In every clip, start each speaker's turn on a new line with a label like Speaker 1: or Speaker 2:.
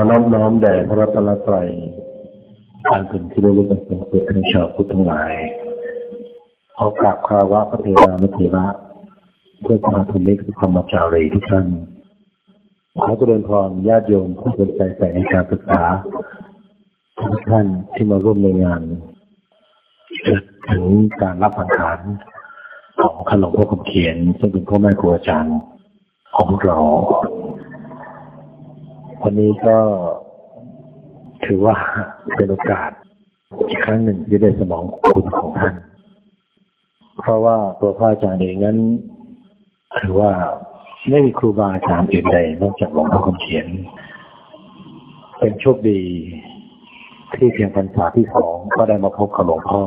Speaker 1: อน้อมน้อมแด่พระรัตนตรัยอันเป็นที่รู้กันเป็นเพื่อนชาวพุทธทั้งหลายขอกราบคารวะพระเทรานุเทระเพื่อมามทุนนี้คือความมาจารีทุกท่านขอเจริญพรญาติโยมผู้สนใจใส่ในการศึกษาทุกท่านที่มาร่วมในงานถึงการรับสังขารของขนมพ่อคำเขียน ซึ่งเป็นพ่อแม่ครูอาจารย์ของพวกเรา วันนี้ก็ถือว่าเป็นโอกาสอีกครั้งหนึ่งที่ได้สมองคุณของท่าน เพราะว่าตัวพระอาจารย์เองนั้นถือว่าไม่มีครูบาอาจารย์อื่นใดนอกจากหลวงพ่อคำเขียน เป็นโชคดีที่เพียงพรรษาที่สองก็ได้มาพบกับหลวงพ่อ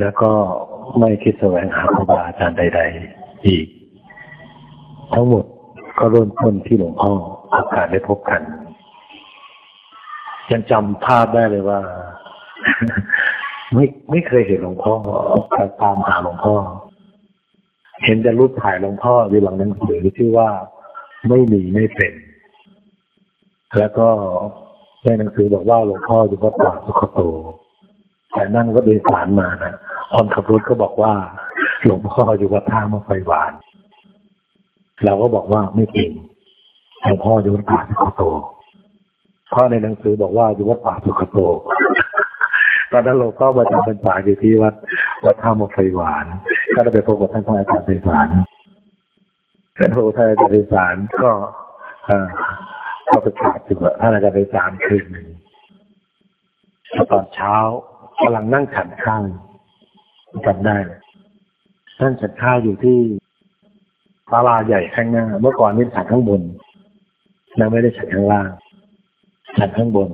Speaker 1: แล้วก็ไม่คิดแสวงหาครูบาอาจารย์ใด ๆ อีก ทั้งหมดก็ริ่มต้นที่หลวงพ่อ โอกาสได้พบกันยังจำภาพได้เลยว่า ไม่ไม่เคยเห็นหลวงพ่อตามหาหลวงพ่อ เห็นแต่รูปถ่ายหลวงพ่ออยู่หลังหนังสือที่ว่าไม่มีไม่เป็น แล้วก็ในหนังสือบอกว่าหลวงพ่ออยู่วัดป่าสุขโตแต่นั่งรถโดยสารมานะตอนขับรถก็บอกว่า หลวงพ่ออยู่วัดท่ามาไฟหวาน เราก็บอกว่าไม่จริง หลวงพ่ออยู่วัดป่าสุขโตพราะในหนังสือบอกว่าอยู่วัดป่าสุขโต ตอนนั้นหลวงพ่อมาจำพรรษาอยู่ที่วัดวัดท่ามาไฟหวาน ก็ได้ไปพบกับท่านพระอาจารย์ไพศาลท่านพระอาจารย์ไพศาลก็อ่าก็ไปกราบถึงท่านอาจารย์ไพศาลคืนหนึ่งตอนเช้ากำลังนั่งฉันข้าวจำได้เลยนั่งฉันข้าวอยู่ที่ศาลาใหญ่ข้างหน้า เมื่อก่อนนี่ฉันข้างบน ยังไม่ได้ฉันข้างล่าง ฉันข้างบน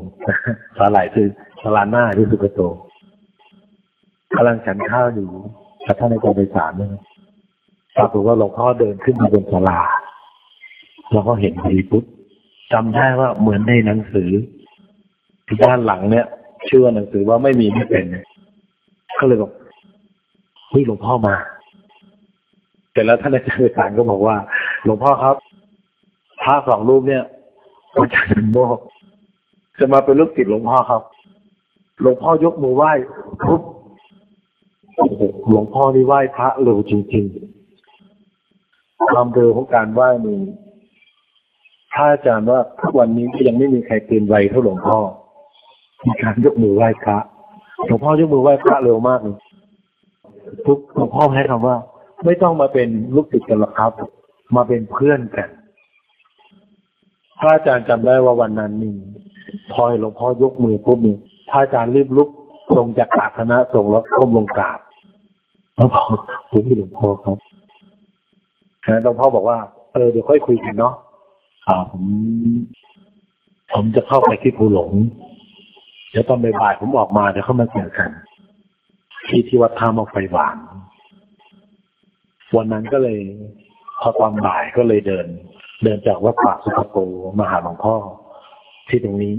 Speaker 1: ศาลาคือศาลาหน้าที่สุกโตกำลังฉันข้าวอยู่กับท่านอาจารย์ไพศาลเนี่ยปรากฏว่าหลวงพ่อเดินขึ้นมาบนศาลาเราก็เห็นพอดีปุ๊บจำได้ว่าเหมือนในหนังสือที่ด้านหลังเนี่ย ชื่อว่าหนังสือว่าไม่มีไม่เป็นก็เลยบอกเฮ้ยหลวงพ่อมา แต่แล้วท่านอาจารย์ไพศาลก็บอกว่า หลวงพ่อครับ พระสองรูปเนี่ยอาจารย์โมกจะมาเป็นลูกศิษย์หลวงพ่อครับ หลวงพ่อยกมือไหว้ปุ๊บโอ้โหหลวงพ่อนี่ไหว้พระเร็วจริงๆความเร็วของการไหว้นี่ถ้าอาจารย์ว่าทุกวันนี้ก็ยังไม่มีใครเตือนไวเท่าหลวงพ่อมีการยกมือไหว้พระหลวงพ่อยกมือไหว้พระเร็วมากเลยทุกหลวงพ่อให้คำว่า ไม่ต้องมาเป็นลูกศิษย์กันหรอกครับ มาเป็นเพื่อนกัน พระอาจารย์จำได้ว่าวันนั้นนี่พอหลวงพ่อยกมือปุ๊บนี่พระอาจารย์รีบลุกลงจากอาสนะทรงแล้วก้มลงกราบแล้วบอกผมหลวงพ่อครับหลวงพ่อบอกว่าเออเดี๋ยวค่อยคุยกันเนาะอ่าผมผมจะเข้าไปที่ภูหลง เดี๋ยวตอนบ่ายผมออกมาเดี๋ยวเข้ามาเจอกัน ที่ที่วัดท่ามาไฟหวานวันนั้นก็เลย พอตอนบ่ายก็เลยเดิน เดินจากวัดป่าสุขโตมาหาหลวงพ่อ ที่ตรงนี้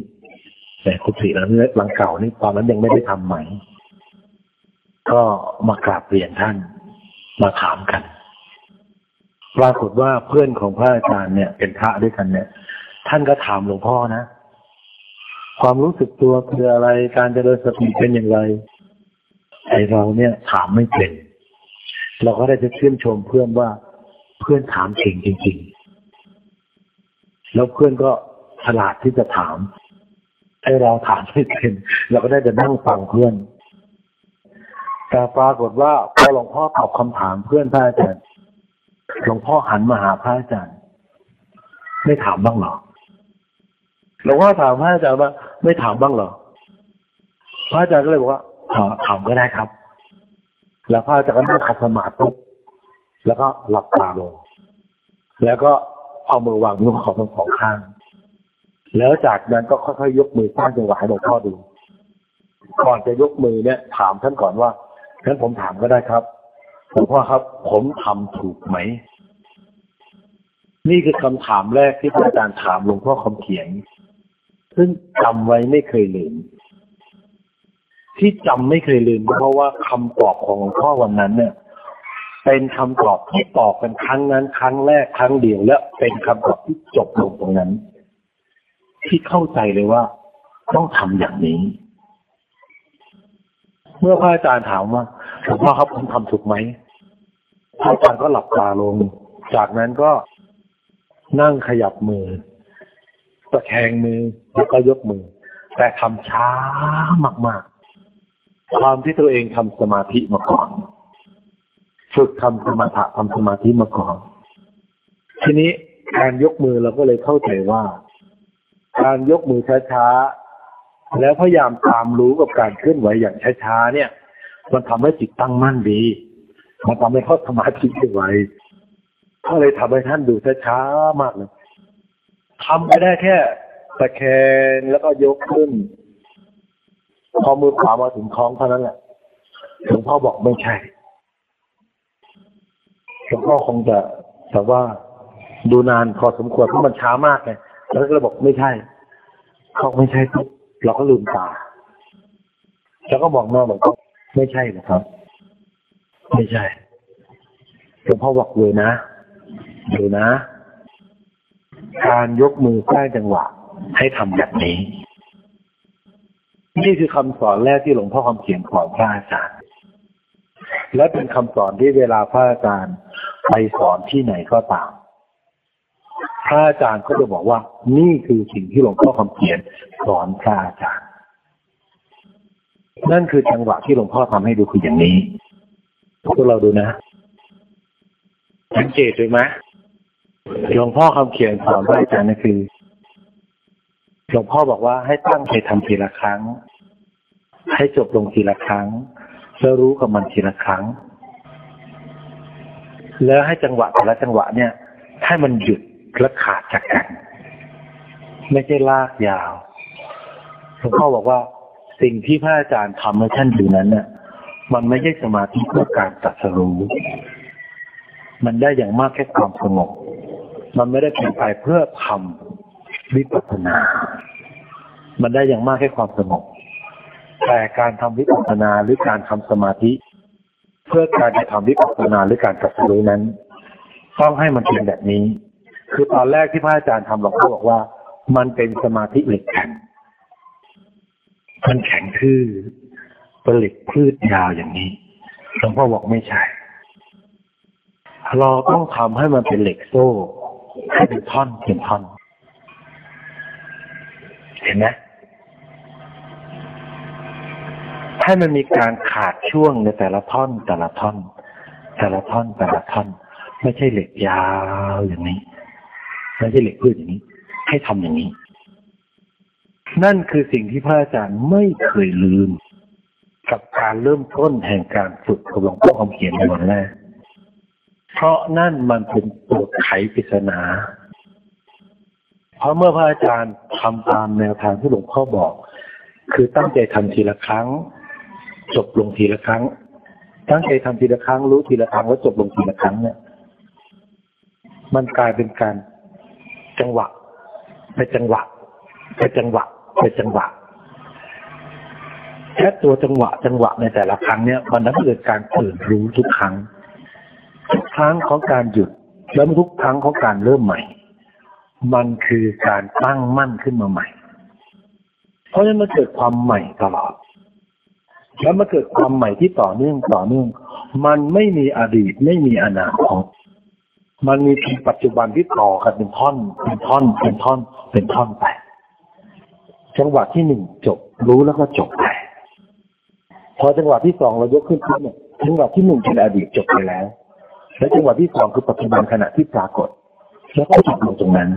Speaker 1: แต่คุณศรีแล้วเนี่ยหลังเก่านี่ตอนนั้นยังไม่ได้ทำใหม่ ก็มากราบเรียนท่านมาถามกันปรากฏว่าเพื่อนของพระอาจารย์เนี่ย เป็นพระด้วยกันเนี่ย ท่านก็ถามหลวงพ่อนะ ความรู้สึกตัวคืออะไรการเจริญสติเป็นอย่างไร ไอเราเนี่ยถามไม่เป็น เราก็ได้จะชื่นชมเพื่อนว่าเพื่อนถามเก่งจริง ๆ แล้วเพื่อนก็ฉลาดที่จะถามไอเราถามไม่เป็นเราก็ได้จะนั่งฟังเพื่อน แต่ปรากฏว่าพอหลวงพ่อตอบคำถามเพื่อนพระอาจารย์หลวงพ่อหันมาหาพระอาจารย์ ไม่ถามบ้างหรอหลวงพ่อถามพระอาจารย์ว่า ไม่ถามบ้างหรอพระอาจารย์ก็เลยบอกว่าถามถามก็ได้ครับ แล้วพระอาจารย์ก็นั่งขัดสมาธิแล้วก็หลับตาลงแล้วก็ เอามือวางบนของทั้งสองข้าง แล้วจากนั้นก็ค่อยๆยกมือสร้างจังหวะให้หลวงพ่อดู ก่อนจะยกมือเนี่ย ถามท่านก่อนว่างั้นผมถามก็ได้ครับหลวงพ่อครับ ผมทำถูกไหม นี่คือคำถามแรกที่พระอาจารย์ถามหลวงพ่อคำเขียน ซึ่งจำไว้ไม่เคยลืมที่จำไม่เคยลืมก็เพราะว่าคำตอบของหลวงพ่อวันนั้นเนี่ย เป็นคำตอบที่ตอบกันครั้งนั้น ครั้งแรกครั้งเดียวและเป็นคำตอบที่จบลงตรงนั้น ที่เข้าใจเลยว่า ต้องทำอย่างนี้ เมื่อพระอาจารย์ถามว่าหลวงพ่อครับผมทำถูกไหมพระอาจารย์ก็หลับตาลง จากนั้นก็นั่งขยับมือตะแคงมือแล้วก็ยกมือ แต่ทำช้ามาก ๆ ความที่ตัวเองทำสมาธิมาก่อน ฝึกทำสมาธิทำสมาธิมาก่อน ทีนี้การยกมือเราก็เลยเข้าใจว่า การยกมือช้าๆ แล้วพยายามตามรู้กับการเคลื่อนไหวอย่างช้าๆเนี่ย มันทำให้จิตตั้งมั่นดี มันทำให้เข้าสมาธิได้ไวก็เลยทำให้ท่านดูช้าๆมากเลยทำไปได้แค่ตะแคงแล้วก็ยกขึ้น พอมือขวามาถึงท้องเท่านั้นแหละหลวงพ่อบอกไม่ใช่ หลวงพ่อคงจะแต่ว่าดูนานพอสมควรเพราะมันช้ามากไงแล้วก็เลยบอกไม่ใช่เขาไม่ใช่ปุ๊บเราก็ลืมตา แล้วก็บอกน้าบอกว่าไม่ใช่นะครับ ไม่ใช่หลวงพ่อบอกเลยนะดูนะ การยกมือสร้างจังหวะ ให้ทำแบบนี้ นี่คือคำสอนแรกที่หลวงพ่อคำเขียนของพระอาจารย์ และเป็นคำสอนที่เวลาพระอาจารย์ไปสอนที่ไหนก็ตาม พระอาจารย์ก็จะบอกว่า นี่คือสิ่งที่หลวงพ่อคำเขียนสอนพระอาจารย์ นั่นคือจังหวะที่หลวงพ่อทำให้ดูคืออย่างนี้พวกเราดูนะสังเกตดูไหมหลวงพ่อคำเขียนสอนพระอาจารย์นั่นคือหลวงพ่อบอกว่าให้ตั้งใจทำทีละครั้ง ให้จบลงทีละครั้ง แล้วรู้กับมันทีละครั้ง แล้วให้จังหวะแต่ละจังหวะเนี่ย ให้มันหยุดและขาดจากกัน ไม่ใช่ลากยาวหลวงพ่อบอกว่าสิ่งที่พระอาจารย์ทำให้ท่านดูนั้นเนี่ยมันไม่ใช่สมาธิเพื่อการตรัสรู้ มันได้อย่างมากแค่ความสงบ มันไม่ได้เป็นไปเพื่อทำวิปัสสนา มันได้อย่างมากแค่ความสงบ แต่การทำวิปัสสนาหรือการทำสมาธิ เพื่อการจะทำวิปัสสนาหรือการตรัสรู้นั้น ต้องให้มันเป็นแบบนี้ คือตอนแรกที่พระอาจารย์ทำหลวงพ่อบอกว่า มันเป็นสมาธิเหล็กแข็งมันแข็งทื่อเป็นเหล็กพืชยาวอย่างนี้หลวงพ่อบอกไม่ใช่ เราต้องทำให้มันเป็นเหล็กโซ่ให้เป็นท่อนเป็นท่อน เห็นไหม ให้มันมีการขาดช่วงในแต่ละท่อนแต่ละท่อน แต่ละท่อนแต่ละท่อน ไม่ใช่เหล็กยาวอย่างนี้ ไม่ใช่เหล็กพืชอย่างนี้ ให้ทำอย่างนี้ นั่นคือสิ่งที่พระอาจารย์ไม่เคยลืม กับการเริ่มต้นแห่งการฝึกกับหลวงพ่อคำเขียนในวันแรกเพราะนั่นมันเป็นตัวไขปริศนา เพราะเมื่อพระอาจารย์ทำตามแนวทางที่หลวงพ่อบอก คือตั้งใจทำทีละครั้ง จบลงทีละครั้ง ตั้งใจทำทีละครั้ง รู้ทีละครั้งแล้วจบลงทีละครั้งเนี่ย มันกลายเป็นการจังหวะไปจังหวะไปจังหวะไปจังหวะแค่ตัวจังหวะจังหวะในแต่ละครั้งเนี่ยมันนั้นเกิดการตื่นรู้ทุกครั้ง ทุกครั้งของการหยุดแล้วทุกครั้งของการเริ่มใหม่ มันคือการตั้งมั่นขึ้นมาใหม่ เพราะฉะนั้นมันเกิดความใหม่ตลอด แล้วมันเกิดความใหม่ที่ต่อเนื่องต่อเนื่อง มันไม่มีอดีตไม่มีอนาคตมันมีเพียงปัจจุบันที่ต่อกันเป็นท่อน เป็นท่อน เป็นท่อน เป็นท่อนไป จังหวะที่หนึ่งจบ รู้แล้วก็จบไป พอจังหวะที่สองเรายกขึ้นปุ๊บเนี่ยจังหวะที่หนึ่งเป็นอดีตจบไปแล้ว และจังหวะที่สองคือปัจจุบันขณะที่ปรากฏ แล้วก็จบลงตรงนั้น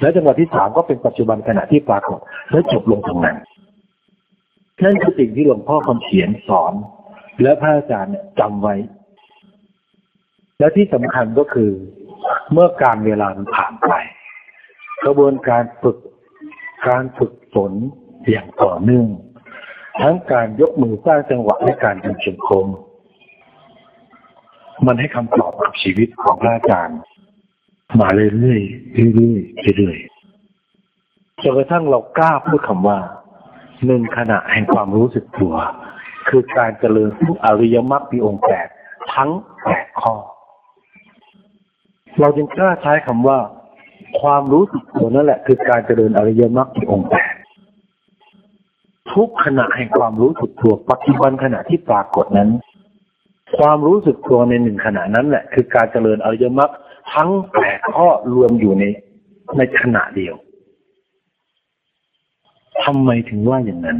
Speaker 1: และจังหวะที่สามก็เป็นปัจจุบันขณะที่ปรากฏ และจบลงตรงนั้น นั่นคือสิ่งที่หลวงพ่อคำเขียนสอน และพระอาจารย์จำไว้ และที่สำคัญก็คือ เมื่อการเวลามันผ่านไป กระบวนการฝึกการฝึกฝนอย่างต่อเนื่อง ทั้งการยกมือสร้างจังหวะและการเดินจงกรมมันให้คำตอบกับชีวิตของพระอาจารย์มาเรื่อยๆเรื่อยๆเรื่อยๆจนกระทั่งเรากล้าพูดคำว่า หนึ่งขณะแห่งความรู้สึกตัว คือการเจริญทุกอริยมรรคมีองค์แปดทั้งแปดข้อ เราจึงกล้าใช้คำว่า ความรู้สึกตัวนั่นแหละ คือการเจริญอริยมรรคที่องค์แปดทุกขณะแห่งความรู้สึกตัวปัจจุบันขณะที่ปรากฏนั้น ความรู้สึกตัวในหนึ่งขณะนั้นแหละ คือการเจริญอริยมรรคทั้งแปดข้อรวมอยู่ในในขณะเดียว ทำไมถึงว่าอย่างนั้น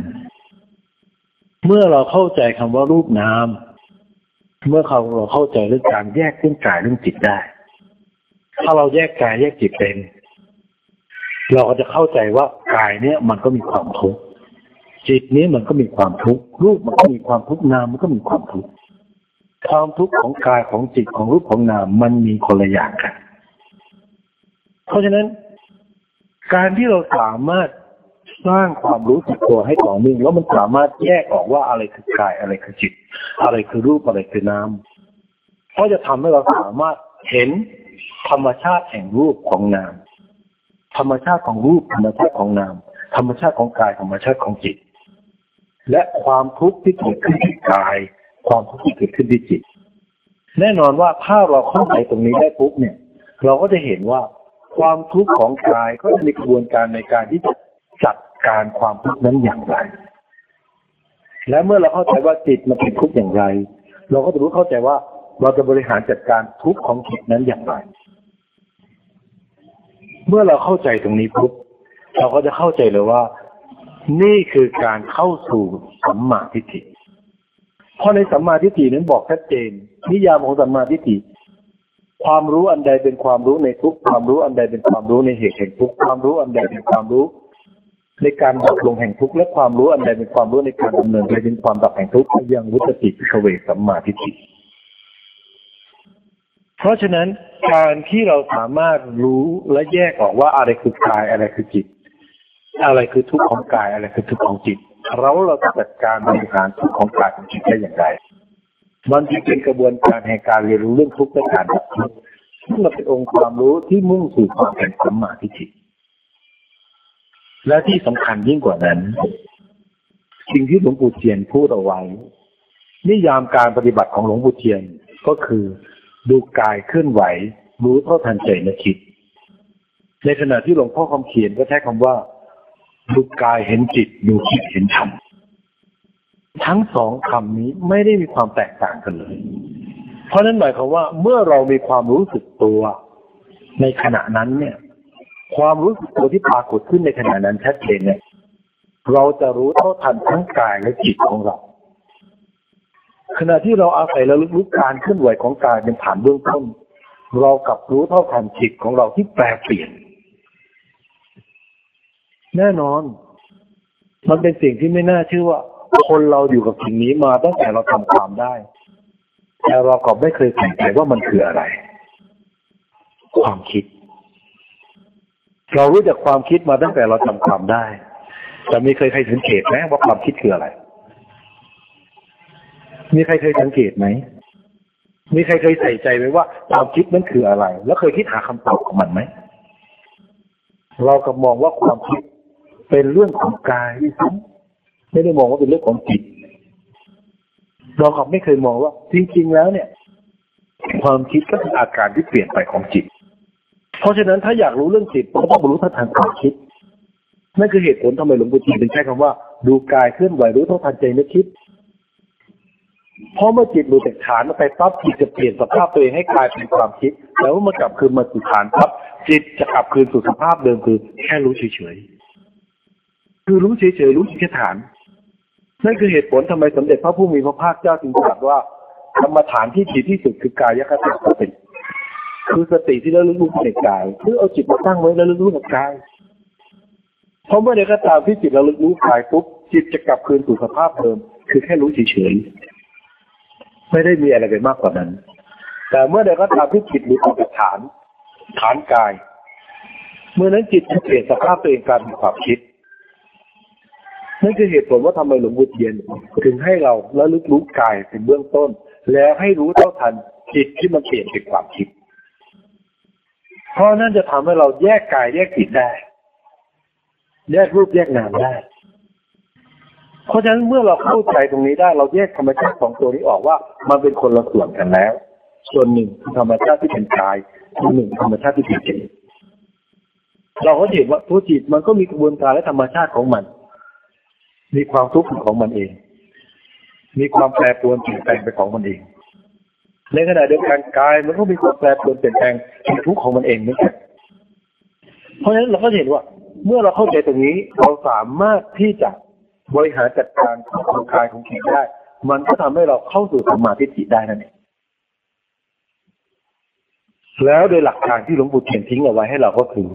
Speaker 1: เมื่อเราเข้าใจคำว่ารูปนาม เมื่อเราเราเข้าใจเรื่องการแยกเรื่องกายเรื่องจิตได้ ถ้าเราแยกกายแยกจิตเป็น เราก็จะเข้าใจว่ากายเนี่ยมันก็มีความทุกข์จิตนี้มันก็มีความทุกข์รูปมันก็มีความทุกข์นามมันก็มีความทุกข์ความทุกข์ของกายของจิตของรูปของนามมันมีคนละอย่างกัน เพราะฉะนั้น การที่เราสามารถ สร้างความรู้สึกตัวให้ต่อเนื่องแล้วมันสามารถแยกออกว่าอะไรคือกายอะไรคือจิต อะไรคือรูปอะไรคือนาก็จะทำให้เราสามารถเห็นธรรมชาติแห่งรูปของนาม ธรรมชาติของรูปธรรมชาติของนาม ธรรมชาติของกายธรรมชาติของจิต และความทุกข์ที่เกิดขึ้นที่กาย ความทุกข์ที่เกิดขึ้นที่จิต แน่นอนว่าถ้าเราเข้าใจตรงนี้ได้ปุ๊บเนี่ย เราก็จะเห็นว่าความทุกข์ของกายก็จะมีกระบวนการในการที่จะจัด การความทุกข์นั้นอย่างไร และเมื่อเราเข้าใจว่าจิตมันเป็นทุกข์อย่างไร เราก็จะรู้เข้าใจว่าเราจะบริหารจัดการทุกข์ของจิตนั้นอย่างไร เมื่อเราเข้าใจตรงนี้ปุ๊บเราก็จะเข้าใจเลยว่า นี่คือการเข้าสู่สัมมาทิฏฐิเพราะในสัมมาทิฏฐินั้นบอกชัดเจน นิยามของสัมมาทิฏฐิความรู้อันใดเป็นความรู้ในทุกความรู้อันใดเป็นความรู้ในเหตุแห่งทุกความรู้อันใดเป็นความรู้ ในการดับลงแห่งทุกข์และความรู้อันใดเป็นความรู้ในการดำเนินไปถึงความดับแห่งทุกข์ยังวุตติขเวสัมมาทิฏฐิเพราะฉะนั้นการที่เราสามารถรู้และแยกออกว่าอะไรคือกายอะไรคือจิต อะไรคือทุกข์ของกายอะไรคือทุกข์ของจิต เราเราจะจัดการบริหารทุกข์ของกายของจิตได้อย่างไรมันจึงเป็นกระบวนการแห่งการเรียนรู้เรื่องทุกข์และการดับทุกข์ซึ่งมันเป็นองค์ความรู้ที่มุ่งสู่ความเป็นสัมมาทิฏฐิ และที่สำคัญยิ่งกว่านั้น สิ่งที่หลวงปู่เทียนพูดเอาไว้ นิยามการปฏิบัติของหลวงปู่เทียนก็คือ ดูกายเคลื่อนไหว รู้เท่าทันใจนึกคิด ในขณะที่หลวงพ่อคำเขียนก็ใช้คำว่า ดูกายเห็นจิต ดูคิดเห็นธรรมทั้งสองคำนี้ไม่ได้มีความแตกต่างกันเลย เพราะนั้นหมายความว่าเมื่อเรามีความรู้สึกตัว ในขณะนั้นเนี่ย ความรู้สึกตัวที่ปรากฏขึ้นในขณะนั้นชัดเจนเนี่ย เราจะรู้เท่าทันทั้งกายและจิตของเรา ขณะที่เราอาศัยระลึกรู้การเคลื่อนไหวของกายเป็นฐานเบื้องต้น เรากับรู้เท่าทันจิตของเราที่แปรเปลี่ยน แน่นอน มันเป็นสิ่งที่ไม่น่าเชื่อว่า คนเราอยู่กับสิ่งนี้มาตั้งแต่เราทำความได้ แต่เราก็ไม่เคยสังเกตว่ามันคืออะไร ความคิด เรารู้จักความคิดมาตั้งแต่เราจำความได้ แต่มีเคยใครสังเกตไหมว่าความคิดคืออะไร มีใครเคยสังเกตไหม มีใครเคยใส่ใจไหมว่าความคิดนั้นคืออะไร แล้วเคยคิดหาคำตอบของมันไหม เรากับมองว่าความคิดเป็นเรื่องของกายไม่ได้มองว่าเป็นเรื่องของจิต เรากับไม่เคยมองว่า จริง ๆ แล้วเนี่ย ความคิดก็คืออาการที่เปลี่ยนไปของจิต เพราะฉะนั้นถ้าอยากรู้เรื่องจิตก็ต้องรู้ทันความคิดนั่นคือเหตุผลทำไมหลวงปู่จีถึงใช้คำว่า ดูกายเคลื่อนไหวรู้เท่าทันใจนึกคิดเพราะเมื่อจิตหลุดจากฐานไปปั๊บจิตจะเปลี่ยนสภาพตัวเองให้กลายเป็นความคิด แล้วเมื่อกลับคืนมาสู่ฐานปั๊บจิตจะกลับคืนสู่สภาพเดิมคือ แค่รู้เฉยๆคือรู้เฉยๆรู้แค่ฐานนั่นคือเหตุผลทำไมสมเด็จพระผู้มีพระภาคเจ้าจึงตรัสว่าธรรมฐานที่ดีที่สุดคือกายคติสติ คือสติที่เราลึกรู้ในกายคือเอาจิตมาตั้งไว้แล้วลึกรู้ในกายเพราะเมื่อใดก็ตามที่จิตเราลึกรู้กายปุ๊บจิตจะกลับคืนสู่สภาพเดิม คือแค่รู้เฉยๆไม่ได้มีอะไรไปมากกว่านั้น แต่เมื่อใดก็ตามที่จิตหลุดออกจากฐาน ฐานกาย เมื่อนั้นจิตจะเปลี่ยนสภาพตัวเองกลายเป็นความคิดนั่นคือเหตุผลว่าทำไมหลวงปู่เทียนถึงให้เราแล้วลึกรู้กายเป็นเบื้องต้น แล้วให้รู้เท่าทันจิตที่มันเปลี่ยนเป็นความคิด เพราะนั่นจะทำให้เราแยกกายแยกจิตได้ แยกรูปแยกนามได้ เพราะฉะนั้นเมื่อเราเข้าใจตรงนี้ได้ เราแยกธรรมชาติของตัวนี้ออกว่า มันเป็นคนละส่วนกันแล้ว ส่วนหนึ่งธรรมชาติที่เป็นกายส่วนหนึ่งธรรมชาติที่เป็นจิตเราก็เห็นว่าตัวจิตมันก็มีกระบวนการและธรรมชาติของมัน มีความทุกข์ของมันเอง มีความแปรปรวนเปลี่ยนแปลงไปของมันเอง ในขณะเดียวกันกายมันก็มีความแปรปรวนเปลี่ยนแปลงเป็นทุกข์ของมันเองเหมือนกันเพราะฉะนั้นเราก็เห็นว่า เมื่อเราเข้าใจตรงนี้เราสามารถที่จะบริหารจัดการของกายของจิตได้ มันก็ทำให้เราเข้าสู่สมาธิจิตได้นั่นเองแล้วโดยหลักการที่หลวงปู่เทียนทิ้งเอาไว้ให้เราก็คือ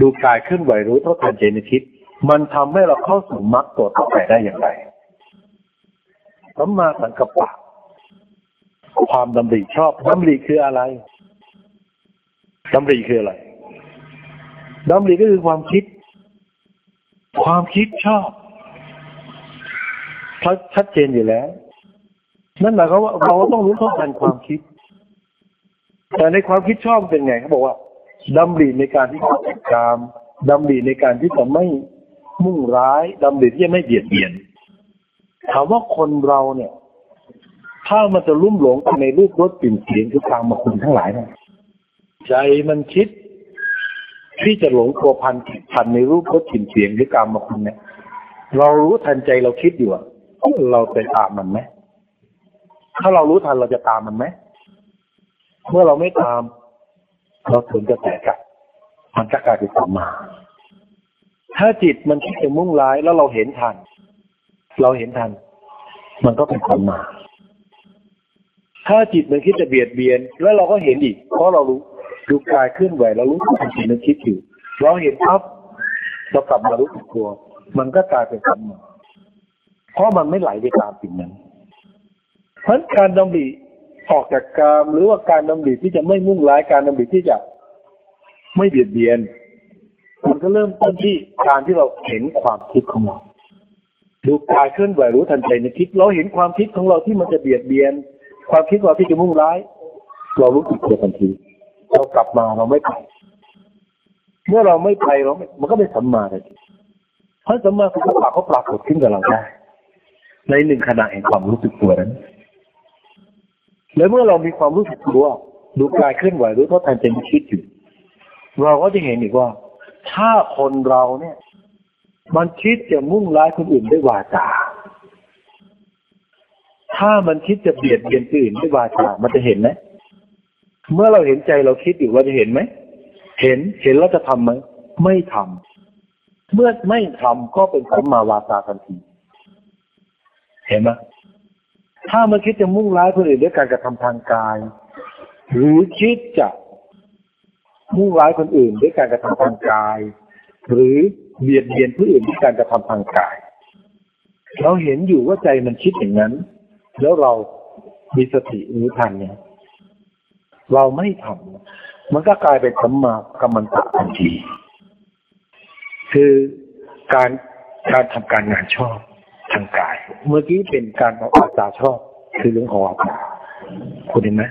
Speaker 1: ดูกายเคลื่อนไหวรู้เท่าทันเจนทิศมันทำให้เราเข้าสู่มรรคตัวต่อไปได้อย่างไรสัมมาสังกัปปะ ความดำริชอบดำริคืออะไรดำริคืออะไรดำริก็คือความคิด ความคิดชอบชัดเจนอยู่แล้ว นั่นหมายความว่าเราต้องรู้เท่าทันความคิด แต่ในความคิดชอบเป็นไงเขาบอกว่าดำริในการที่จะจัดการดำริในการที่จะไม่มุ่งร้ายดำริที่จะไม่เบียดเบียนถามว่าคนเราเนี่ย ถ้ามันจะลุ่มหลงไปในรูปรสกลิ่นเสียงคือการมาคุณทั้งหลายเนี่ยใจมันคิด ที่จะหลงตัวพันพันในรูปรสกลิ่นเสียงหรือการมาคุณเนี่ย เรารู้ทันใจเราคิดอยู่อะเราไปตามมันไหมถ้าเรารู้ทันเราจะตามมันไหมเมื่อเราไม่ตาม เราถึงจะแตกกันมันจะกลายเป็นสัมมา ถ้าจิตมันคิดจะมุ่งร้ายแล้วเราเห็นทัน เราเห็นทัน มันก็เป็นสัมมา ถ้าจิตมันคิดจะเบียดเบียน แล้วเราก็เห็นอีก เพราะเรารู้ดูกายเคลื่อนไหวเรารู้ทันจิตมันคิดอยู่เราเห็นปั๊บเรากลับมารู้สึกตัว มันก็กลายเป็นสัมมเพราะมันไม่ไหลไปตามสิ่งนั้น เพราะการดำริออกจากกามหรือว่าการดำริที่จะไม่มุ่งร้ายการดำริที่จะไม่เบียดเบียน มันก็เริ่มต้นที่การที่เราเห็นความคิดของเราดูกายเคลื่อนไหวรู้ทันใจในคิด เราเห็นความคิดของเราที่มันจะเบียดเบียน ความคิดเราที่จะมุ่งร้าย เรารู้สึกตัวทันที เรากลับมาเราไม่ไปเมื่อเราไม่ไปเรามันก็เป็นสัมมาทันทีเพราะสัมมาสังกัปปะเขาปรากฏขึ้นกับเราได้ ในหนึ่งขณะแห่งความรู้สึกตัวนั้น แล้วเมื่อเรามีความรู้สึกตัวดูกายเคลื่อนไหวรู้เท่าทันใจมีคิดอยู่เราก็จะเห็นอีกว่า ถ้าคนเราเนี่ย มันคิดจะมุ่งร้ายคนอื่นด้วยวาจา ถ้ามันคิดจะเบียดเบียนอื่นด้วยวาจามันจะเห็นไหมเมื่อเราเห็นใจเราคิดอยู่เราจะเห็นไหมเห็นเห็นแล้วจะทำไหมไม่ทำเมื่อไม่ทำก็เป็นสัมมาวาจาทันที เห็นไหมถ้ามันคิดจะมุ่งร้ายคนอื่นด้วยการกระทำทางกาย หรือคิดจะมุ่งร้ายคนอื่นด้วยการกระทำทางกาย หรือเบียดเบียนผู้อื่นด้วยการกระทำทางกาย เราเห็นอยู่ว่าใจมันคิดอย่างนั้น แล้วเรามีสติรู้ทันเนี่ย เราไม่ทำมันก็กลายเป็นสัมมากรรมันตะทันที คือการการทำการงานชอบทางกาย เมื่อกี้เป็นการของอาจาชอบ คือเรื่องของอาจาคุณเห็นไหม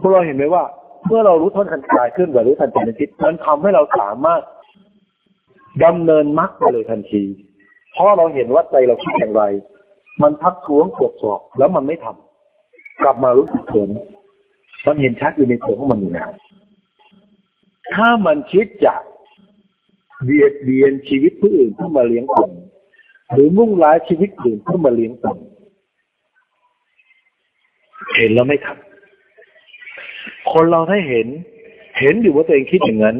Speaker 1: พวกเราเห็นไหมว่า เมื่อเรารู้ทันทันกายขึ้นกับรู้ทันจิตจิตมันทำให้เราสามารถดำเนินมรรคไปเลยทันที เพราะเราเห็นว่าใจเราคิดอย่างไร มันทักท้วงตรวจสอบแล้วมันไม่ทำกลับมารู้สึกเถินมันเห็นชัดอยู่ในตัวของมันอยู่นะถ้ามันคิดจะเบียดเบียนชีวิตผู้อื่นเพื่อมาเลี้ยงคนหรือมุ่งร้ายชีวิตอื่นเพื่อมาเลี้ยงตนเห็นแล้วไม่ทำคนเราถ้าเห็น เห็นอยู่ว่าตัวเองคิดอย่างนั้น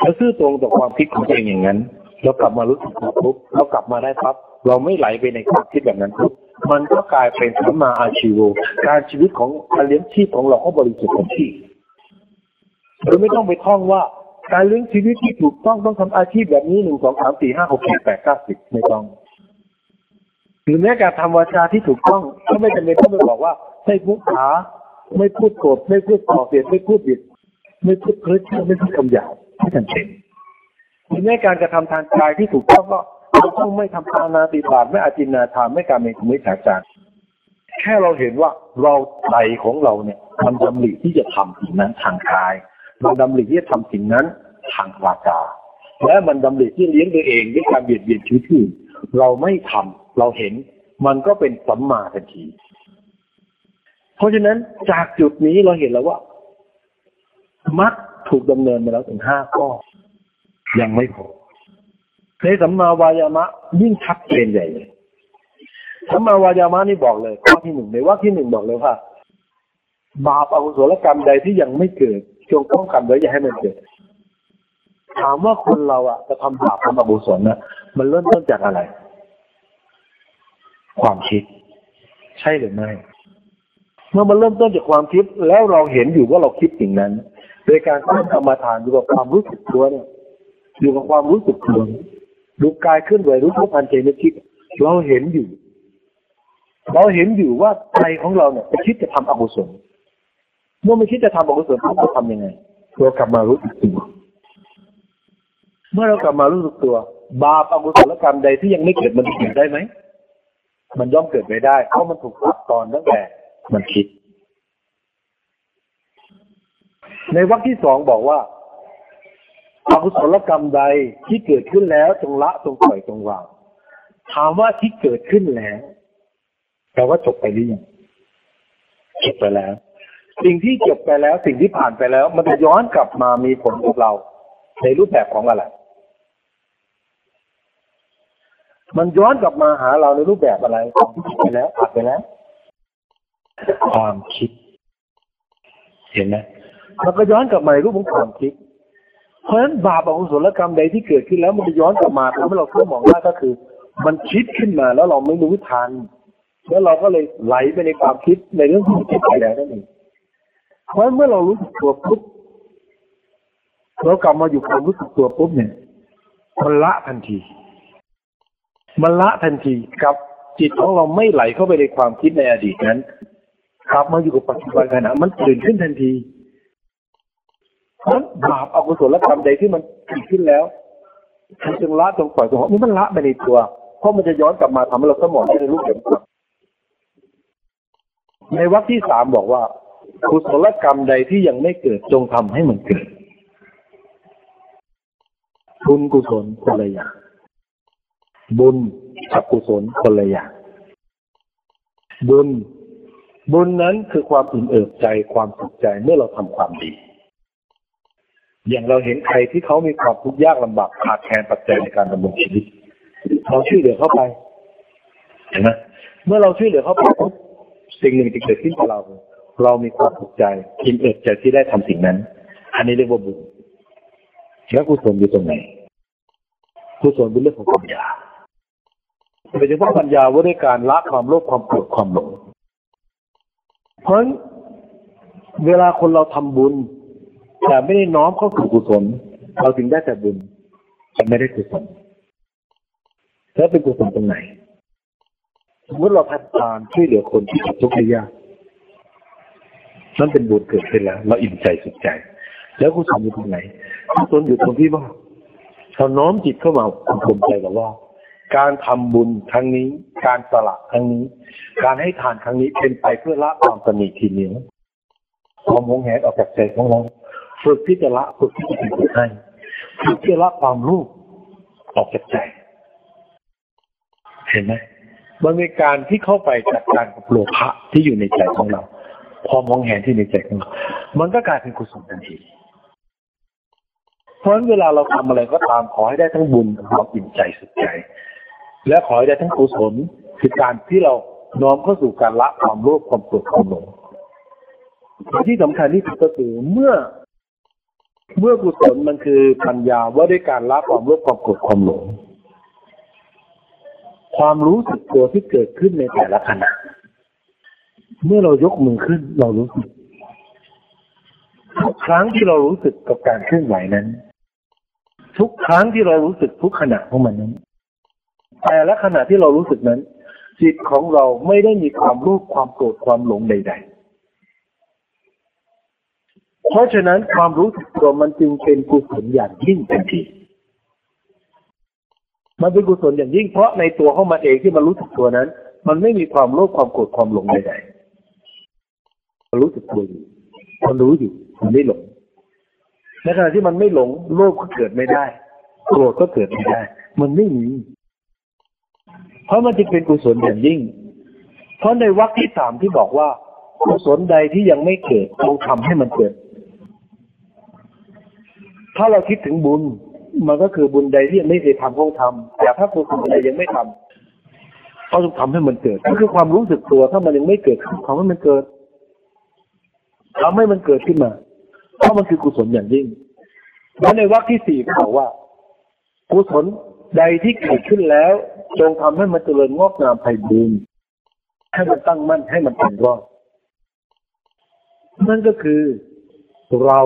Speaker 1: แล้วซื่อตรงต่อความคิดของตัวเองอย่างนั้นเรากลับมารู้สึกปุ๊บเรากลับมาได้ปั๊บเราไม่ไหลไปในความคิดแบบนั้นปุ๊บ มันก็กลายเป็นสัมมาอาชีวะการชีวิตของการเลี้ยงชีพของเราก็บริสุทธิ์เต็มที่โดยไม่ต้องไปท่องว่า การเลี้ยงชีวิตที่ถูกต้องต้องทำอาชีพแบบนี้หนึ่งสองสามสี่ห้าหกเจ็ดแปดเก้าสิบไม่ต้องหรือแม้การทำวาจาที่ถูกต้องก็ไม่จำเป็นต้องไปบอกว่าไม่พูดขาไม่พูดโกรธไม่พูดต่อเสียดไม่พูดบิด ไม่พูดเพ้อเจ้อไม่พูดคำหยาบไม่จำเป็นหรือแม้การกระทำทางกายที่ถูกต้องก็ ต้องไม่ทำทานาติบาตไม่อาจินนาทานไม่การเมตุไม่ฉาจารแค่เราเห็นว่าเราใจของเราเนี่ย มันดำริที่จะทำสิ่งนั้นทางกาย มันดำริที่จะทำสิ่งนั้นทางวาจา และมันดำริที่เลี้ยงตัวเองด้วยการเบียดเบียนชีวิตอื่นเราไม่ทำเราเห็นมันก็เป็นสัมมาทันที เพราะฉะนั้นจากจุดนี้เราเห็นแล้วว่ามัดถูกดำเนินมาแล้วถึงห้าข้อยังไม่พอ ในสัมมาวายามะยิ่งชัดเจนใหญ่เลยสัมมาวายามะนี่บอกเลยข้อที่หนึ่งในว่าที่หนึ่งบอกเลยว่า บาปอกุศลกรรมใดที่ยังไม่เกิดจงป้องกันไว้อย่าให้มันเกิด ถามว่าคนเราอะจะทำบาปทำอกุศลนะมันเริ่มต้นจากอะไร ความคิด ใช่หรือไม่เมื่อมันเริ่มต้นจากความคิดแล้วเราเห็นอยู่ว่าเราคิดสิ่งนั้น โดยการตั้งกรรมฐานอยู่กับความรู้สึกตัวเนี่ยอยู่กับความรู้สึกตัว ดูกายเคลื่อนไหวรู้ทุกพันใจนึกคิด เราเห็นอยู่ เราเห็นอยู่ว่าใจของเราเนี่ยจะคิดจะทำอกุศลเมื่อไม่คิดจะทำอกุศลเราจะทำยังไงเรากลับมารู้สึกตัวเมื่อเรากลับมารู้สึกตัว บาปอกุศลกรรมใดที่ยังไม่เกิดมันเกิดได้ไหมมันย่อมเกิดไม่ได้ เพราะมันถูกตัดตอนตั้งแต่มันคิด ในวรรคที่สองบอกว่า อกุศลกรรมใดที่เกิดขึ้นแล้วจงละจงปล่อยจงวางถามว่าที่เกิดขึ้นแล้วแปลว่าจบไปหรือยังจบไปแล้ว สิ่งที่จบไปแล้ว สิ่งที่ผ่านไปแล้ว มันจะย้อนกลับมามีผลกับเรา ในรูปแบบของอะไร มันย้อนกลับมาหาเราในรูปแบบอะไรของที่จบไปแล้วผ่านไปแล้ว ความคิด เห็นไหมมันก็ย้อนกลับมาในรูปของความคิด เพราะฉะนั้นบาปอกุศลกรรมใดที่เกิดขึ้นแล้วมันย้อนกลับมาทำให้เราเพื่อมองได้ก็คือ มันคิดขึ้นมาแล้วเราไม่รู้ทันแล้วเราก็เลยไหลไปในความคิดในเรื่องที่คิดไปแล้วนั่นเองเพราะเมื่อเรารู้สึกตัวปุ๊บเรากลับมาอยู่ความรู้สึกตัวปุ๊บเนี่ยมันละทันที มันละทันทีกับจิตของเราไม่ไหลเข้าไปในความคิดในอดีตนั้น กลับมาอยู่กับปัจจุบันขณะมันตื่นขึ้นทันที เพราะบาปอกุศลกรรมใดที่มันเกิดขึ้นแล้วมันจึงละจงปล่อยจงวางนี่มันละไปในตัว เพราะมันจะย้อนกลับมาทำให้เราสมองในรูปแบบในวรรคที่สามบอกว่ากุศลกรรมใดที่ยังไม่เกิดจงทำให้มันเกิดบุญกุศลคนละอย่างบุญกับกุศลคนละอย่างบุญบุญนั้นคือความอิ่มเอิบใจความสุขใจเมื่อเราทำความดี อย่างเราเห็นใครที่เขามีความทุกข์ยากลำบากขาดแคลนปัจจัยในการดำรงชีวิตเราช่วยเหลือเข้าไปเห็นไหมเมื่อเราช่วยเหลือเข้าไปสิ่งหนึ่งจะเกิดขึ้นกับเรา เรามีความสุขใจอิ่มเอิบใจที่ได้ทำสิ่งนั้น อันนี้เรียกว่าบุญแล้วกุศลอยู่ตรงไหนกุศลเป็นเรื่องของปัญญาโดยเฉพาะปัญญาว่าด้วยการละความโลภความโกรธความหลงเพราะเวลาคนเราทำบุญ แต่ไม่ได้น้อมเข้าสู่กุศล เราถึงได้แต่บุญแต่ไม่ได้กุศลแล้วเป็นกุศลตรงไหนสมมติเราทำทานช่วยเหลือคนที่ทุกข์ยากนั่นเป็นบุญเกิดขึ้นแล้ว เราอิ่มใจสุขใจ แล้วกุศลอยู่ตรงไหนกุศลอยู่ตรงที่ว่าเราน้อมจิตเข้ามาภูมิใจกับว่า การทำบุญครั้งนี้ การสละครั้งนี้ การให้ทานครั้งนี้เป็นไปเพื่อละความตนีทีเหนียวความหงแหนออกจากใจของเรา ฝึกที่จะละฝึกที่จะเป็นคนให้ฝึกที่จะละความรู้ออกจากใจ เห็นไหมมันเป็นการที่เข้าไปจัดการกับโลภะที่อยู่ในใจของเราความองแหนที่ในใจของเรา มันก็กลายเป็นกุศลทันที เพราะฉะนั้นเวลาเราทำอะไรก็ตามขอให้ได้ทั้งบุญความอิ่มใจสุขใจ และขอให้ได้ทั้งกุศลคือการที่เราน้อมเข้าสู่การละความโลภความโกรธความหลงที่สำคัญที่สุดก็คือเมื่อ เมื่อกุศลมันคือปัญญาว่าด้วยการละความโลภความโกรธความหลง ความรู้สึกตัวที่เกิดขึ้นในแต่ละขณะ เมื่อเรายกมือขึ้นเรารู้สึกทุกครั้งที่เรารู้สึกกับการเคลื่อนไหวนั้น ทุกครั้งที่เรารู้สึกทุกขณะของมันนั้น แต่ละขณะที่เรารู้สึกนั้น จิตของเราไม่ได้มีความรู้ความโกรธความหลงใด ๆ เพราะฉะนั้นความรู้สึกตัวมันจึงเป็นกุศลอย่างยิ่งทันทีมันเป็นกุศลอย่างยิ่งเพราะในตัวของมันเองที่มันรู้สึกตัวนั้น มันไม่มีความโลภความโกรธความหลงใดๆมันรู้สึกตัวอยู่มันรู้อยู่มันไม่หลงในขณะที่มันไม่หลงโลภก็เกิดไม่ได้โกรธก็เกิดไม่ได้ มันไม่มีเพราะมันจะเป็นกุศลอย่างยิ่ง เพราะในวรรคที่สามที่บอกว่ากุศลใดที่ยังไม่เกิดต้องทำให้มันเกิด ถ้าเราคิดถึงบุญ
Speaker 2: มันก็คือบุญใดที่ยังไม่เคยทำก็ทำแต่ถ้ากุศลใดยังไม่ทำก็ต้องทำให้มันเกิดก็คือความรู้สึกตัวถ้ามันยังไม่เกิดทำให้มันเกิดทำให้มันเกิดขึ้นมาเพราะมันคือกุศลอย่างยิ่งแล้วในวรรคที่สี่ก็บอกว่า กุศลใดที่เกิดขึ้นแล้ว จงทำให้มันเจริญงอกงามไพบูรณ์ให้มันตั้งมั่นให้มันเป็นรอดนั่นก็คือเรา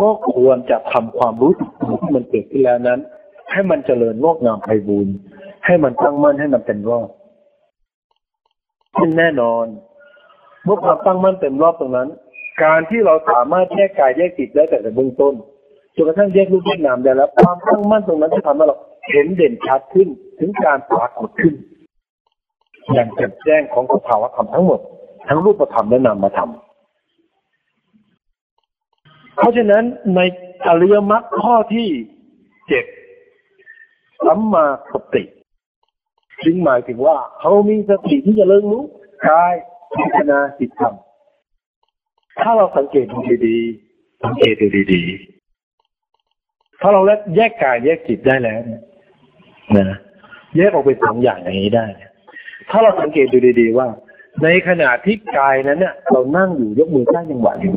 Speaker 2: ก็ควรจะทำความรู้สึกที่มันเกิดขึ้นแล้วนั้น ให้มันเจริญงอกงามไพบูรณ์ให้มันตั้งมั่นให้มันเป็นรอบซึ่งแน่นอน เมื่อความตั้งมั่นเต็มรอบตรงนั้น การที่เราสามารถแยกกายแยกจิตได้แต่ในเบื้องต้นจนกระทั่งแยกรูปแยกนามได้แล้วความตั้งมั่นตรงนั้นจะทำให้เราเห็นเด่นชัดขึ้นถึงการปรากฏขึ้น อย่างแจ่มแจ้งของสภาวะธรรมทั้งหมด ทั้งรูปธรรมและนามธรรม เพราะฉะนั้นในอริยมรรคข้อที่เจ็ดสัมมาสติจึงหมายถึงว่าเขามีสติที่จะเริ่มรู้กายพิจารณาจิตธรรมถ้าเราสังเกตดูดีๆสังเกตดูดีๆถ้าเราแยกกายแยกจิตได้แล้วเนี่ยนะแยกออกเป็นสองอย่างอย่างนี้ได้ ถ้าเราสังเกตดูดีๆว่า ในขณะที่กายนั้นเนี่ยเรานั่งอยู่ยกมือสร้างจังหวะอยู่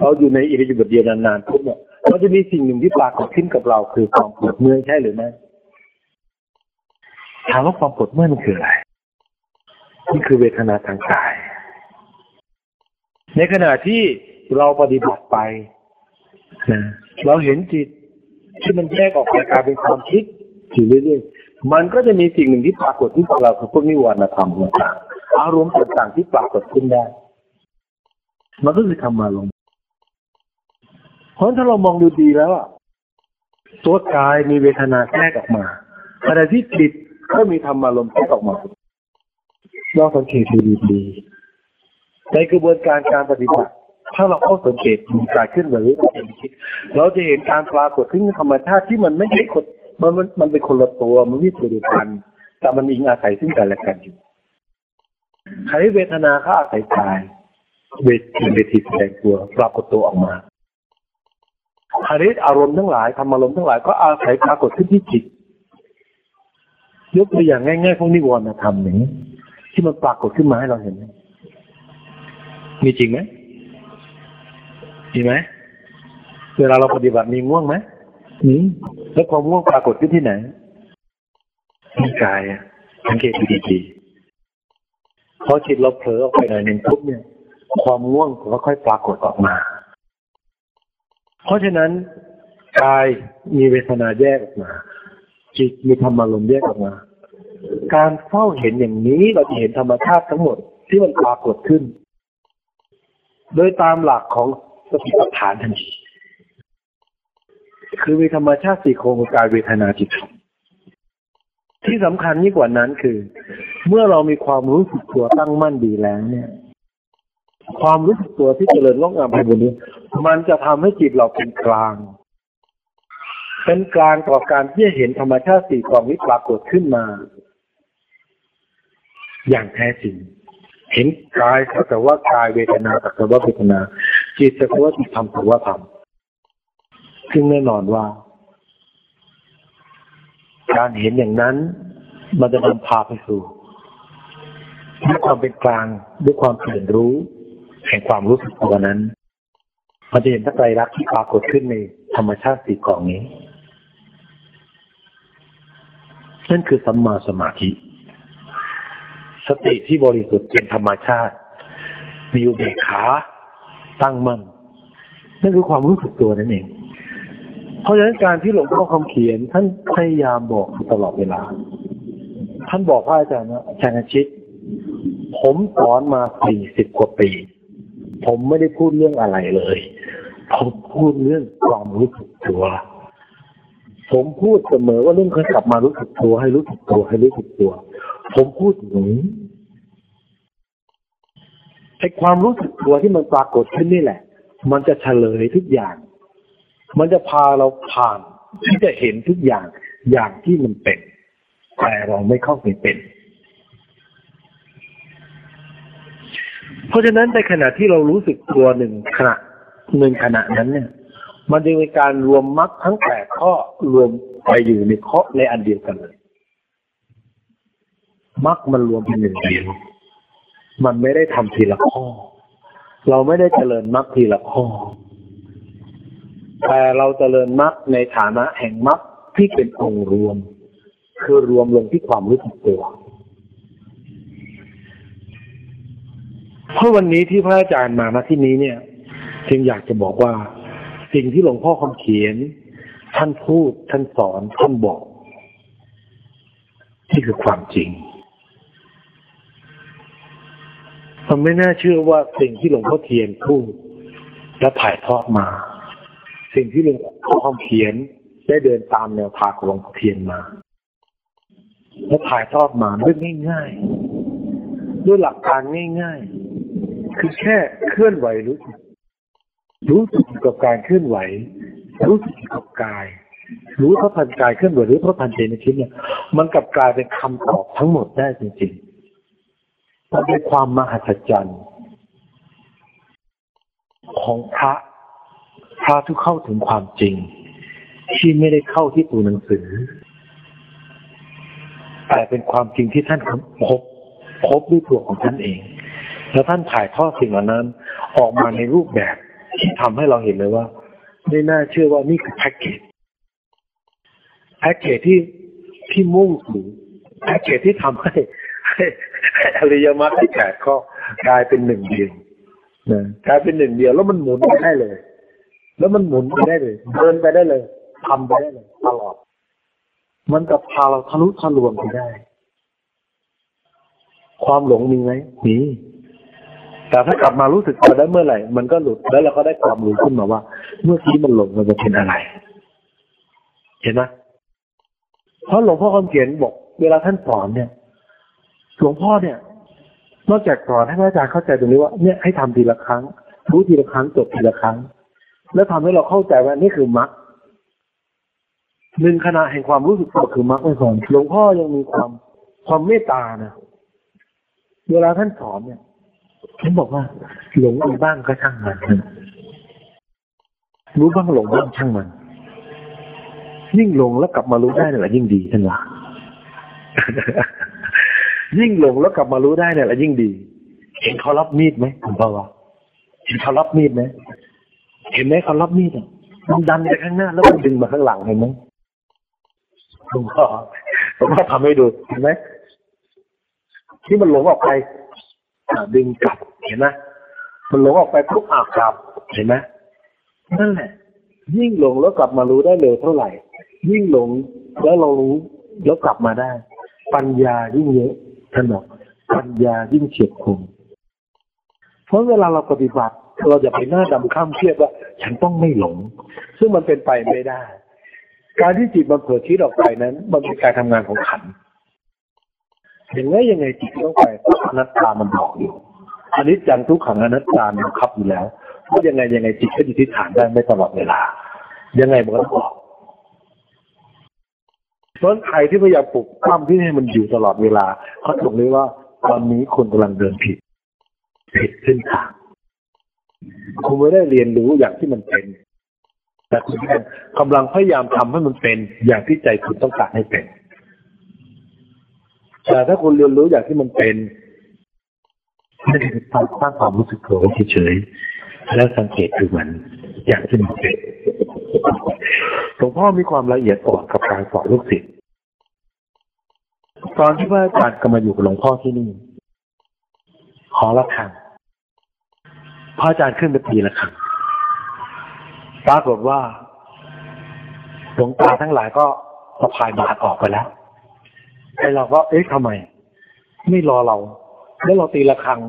Speaker 2: เราอยู่ในอิริยาบถเดียวนานๆปุ๊บเนี่ยเราจะมีสิ่งหนึ่งที่ปรากฏขึ้นกับเราคือความปวดเมื่อยใช่หรือไม่ถามว่าความปวดเมื่อยมันคืออะไรนี่คือเวทนาทางกาย ในขณะที่เราปฏิบัติไปนะเราเห็นจิตที่มันแยกออกไปกลายเป็นความคิดอยู่เรื่อยๆมันก็จะมีสิ่งหนึ่งที่ปรากฏขึ้นกับเราคือพวกนิวรณธรรมต่างๆอารมณ์ต่างๆที่ปรากฏขึ้นได้ มันก็คือธรรมารม เพราะถ้าเรามองดูดีแล้วอะตัวกายมีเวทนาแทรกออกมาขณะที่จิตก็มีธรรมารมณ์แทรกออกมาเราสังเกตดูดีๆในกระบวนการการปฏิบัติ ถ้าเราเข้าสังเกตดูการขึ้นหรือการคิดเราจะเห็นการปรากฏขึ้นธรรมชาติที่มันไม่ใช่คนมันมันมันเป็นคนละตัวมันไม่ตัวเดียวกันแต่มันมีอาศัยซึ่งกันและกันอยู่ใครเวทนาเขาอาศัยกายเวทเวทีแสดงตัวปรากฏตัวออกมา คาริสอารมณ์ทั้งหลายธรรมอารมณ์ทั้งหลายก็อาศัยปรากฏขึ้นที่จิต ยกตัวอย่างง่ายๆพวกนิวรณ์ธรรมอย่างนี้ที่มันปรากฏขึ้นมาให้เราเห็น มีจริงไหมมีไหมเวลาเราปฏิบัติมีง่วงไหมมีแล้วความง่วงปรากฏขึ้นที่ไหนที่กายอะสังเกตดูดีๆพอจิตเราเผลอออกไปหน่อยหนึ่งปุ๊บเนี่ย ความง่วงก็ค่อยปรากฏออกมา เพราะฉะนั้นกายมีเวทนาแยกออกมา จิตมีธรรมารมแยกออกมา การเฝ้าเห็นอย่างนี้เราจะเห็นธรรมชาติทั้งหมดที่มันปรากฏขึ้น โดยตามหลักของสติปัฏฐานทันทีคือมีธรรมชาติสี่โครงกายเวทนาจิตที่สำคัญยิ่งกว่านั้นคือ เมื่อเรามีความรู้สึกตัวตั้งมั่นดีแล้วเนี่ย ความรู้สึกตัวที่เจริญงอกงามไปบนนี้ มันจะทำให้จิตเราเป็นกลาง เป็นกลางต่อการที่จะเห็นธรรมชาติสี่กองนี้ปรากฏขึ้นมา อย่างแท้จริง เห็นกายสักว่ากายเวทนาสักว่าเวทนา จิตสักว่าจิตธรรมสักว่าธรรมซึ่งแน่นอนว่า การเห็นอย่างนั้น มันจะนำพาไปสู่ด้วยความเป็นกลางด้วยความเปลี่ยนรู้ แห่งความรู้สึกตัวนั้นมันจะเห็นทักไตรลักษณ์ที่ปรากฏขึ้นในธรรมชาติสี่กองนี้นั่นคือสัมมาสมาธิ สติที่บริสุทธิ์เป็นธรรมชาติ มีอุเบกขาตั้งมั่นนั่นคือความรู้สึกตัวนั่นเอง เพราะฉะนั้นการที่หลวงพ่อคำเขียน ท่านพยายามบอกตลอดเวลา ท่านบอกว่าอาจารย์นะอาจารย์ชิต ผมสอนมาสี่สิบกว่าปี ผมไม่ได้พูดเรื่องอะไรเลยผมพูดเรื่องความรู้สึกตัวผมพูดเสมอว่าเรื่องการกลับมารู้สึกตัวให้รู้สึกตัวให้รู้สึกตัว ผมพูดอย่งไอ้ความรู้สึกตัวที่มันปรากฏขึ้นนี่แหละ มันจะเฉลยทุกอย่าง มันจะพาเราผ่านที่จะเห็นทุกอย่างอย่างที่มันเป็น แต่เราไม่เข้าไปเป็น เพราะฉะนั้นในขณะที่เรารู้สึกตัวหนึ่งขณะหนึ่งขณะนั้นเนี่ย มันจะเป็นการรวมมรรคทั้งแปดข้อรวมไปอยู่ในข้อในอันเดียวกันเลยมรรคมันรวมเป็นหนึ่งเดียวมันไม่ได้ทำทีละข้อ เราไม่ได้เจริญมรรคทีละข้อ แต่เราเจริญมรรคในฐานะแห่งมรรคที่เป็นองค์รวม คือรวมลงที่ความรู้สึกตัว เพราะวันนี้ที่พระอาจารย์มาณที่นี้เนี่ยจึงอยากจะบอกว่าสิ่งที่หลวงพ่อคำเขียน ท่านพูดท่านสอนท่านบอกนี่คือความจริงมันไม่น่าเชื่อว่าสิ่งที่หลวงพ่อเทียนพูดและถ่ายทอดมา สิ่งที่หลวงพ่อคำเขียนได้เดินตามแนวทางของหลวงพ่อเทียนมาและถ่ายทอดมาด้วยง่าย ๆ ด้วยหลักการง่าย ๆ คือแค่เคลื่อนไหวรู้สึกรู้สึกกับการเคลื่อนไหว รู้สึกกับกาย รู้เท่าทันกายเคลื่อนไหวหรือเท่าทันใจในชีวิตเนี่ย มันกลับกลายเป็นคำตอบทั้งหมดได้จริงๆมันเป็นความมหัศจรรย์ของพระพระที่เข้าถึงความจริง ที่ไม่ได้เข้าที่ตัวหนังสือ แต่เป็นความจริงที่ท่านพบพบด้วยตัวของท่านเอง แล้วท่านถ่ายทอดสิ่งเหล่านั้น ออกมาในรูปแบบที่ทำให้เราเห็นเลยว่า ไม่น่าเชื่อว่านี่คือแพ็กเกจแพ็กเกจที่ที่มุ่งสู่แพ็กเกจที่ทำให้ให้ให้อริยมรรคที่แปดข้อกลายเป็นหนึ่งเดียวนะกลายเป็นหนึ่งเดียว แล้วมันหมุนไปได้เลย แล้วมันหมุนไปได้เลย เดินไปได้เลยทำไปได้เลยตลอด มันกับพาเราทะลุทะลวงไปได้ ความหลงมีไหมมี แต่ถ้ากลับมารู้สึกตัวได้เมื่อไหร่ มันก็หลุดแล้วเราก็ได้ความรู้ขึ้นมาว่า เมื่อกี้มันหลงมันจะเป็นอะไร เห็นไหมเพราะหลวงพ่อคำเขียนบอก เวลาท่านสอนเนี่ยหลวงพ่อเนี่ย นอกจากสอนให้พระอาจารย์เข้าใจตรงนี้ว่าเนี่ยให้ทำทีละครั้งรู้ทีละครั้งจบทีละครั้ง แล้วทำให้เราเข้าใจว่านี่คือมรรคหนึ่งขณะแห่งความรู้สึกตัวคือมรรคไม่พอหลวงพ่อยังมีความความเมตตานะเวลาท่านสอนเนี่ย ท่านบอกว่า หลงไปบ้างก็ช่างมันรู้บ้างหลงบ้างช่างมัน ยิ่งหลงแล้วกลับมารู้ได้เนี่ยแหละยิ่งดีท่านว่ายิ่งหลงแล้วกลับมารู้ได้เนี่ยแหละยิ่งดี เห็นเขารับมีดไหมคุณพ่อว่าเห็นเขารับมีดไหมเห็นไหมเขารับมีดอะมันดันไปข้างหน้า แล้วมันดึงมาข้างหลังเห็นไหมหลวงพ่อหลวงพ่อทำให้ดูเห็นไหมที่มันหลงออกไป ดึงกลับเห็นไหมมันหลงออกไปปุ๊บอากลับเห็นไหมนั่นแหละ ยิ่งหลงแล้วกลับมารู้ได้เร็วเท่าไหร่ ยิ่งหลงแล้วเรารู้แล้วกลับมาได้ ปัญญายิ่งเยอะท่านบอกปัญญายิ่งเฉียบคมเพราะเวลาเราปฏิบัติ เราอย่าไปหน้าดำข้ามเครียดว่า ฉันต้องไม่หลง ซึ่งมันเป็นไปไม่ได้ การที่จิตมันเผลอคิดออกไปนั้น มันเป็นการทำงานของขัน อย่างไงยังไงจิตต้องไปอนัตตามันบอกอยู่อันนี้จังทุกขังอนัตตามันคับอยู่แล้วเพราะยังไงยังไงจิตก็อยู่ที่ฐานได้ไม่ตลอดเวลา ยังไงมันก็ต้องบอกเพราะใครที่พยายามปลุกปั้มที่ให้มันอยู่ตลอดเวลาเขาตรงนี้ว่าตอนนี้คุณกำลังเดินผิดผิดเส้นทางคุณไม่ได้เรียนรู้อย่างที่มันเป็น แต่คุณกำลังพยายามทำให้มันเป็นอย่างที่ใจคุณต้องการให้เป็น แต่ถ้าคุณเรียนรู้อย่างที่มันเป็นไม่ได้สร้างความรู้สึกตัวเฉยๆแล้วสังเกตดูมันอย่างที่มันเป็นหลวงพ่อมีความละเอียดอ่อนกับการสอนลูกศิษย์ตอนที่พระอาจารย์กำมาอยู่กับหลวงพ่อที่นี่ขอละครังพระอาจารย์ขึ้นไปตีละครังปรากฏว่าหลวงตาทั้งหลายก็สะพายบาตรออกไปแล้ว ไอเราก็เอ๊ะทำไม ไม่รอเรา แล้วเราตีละคัง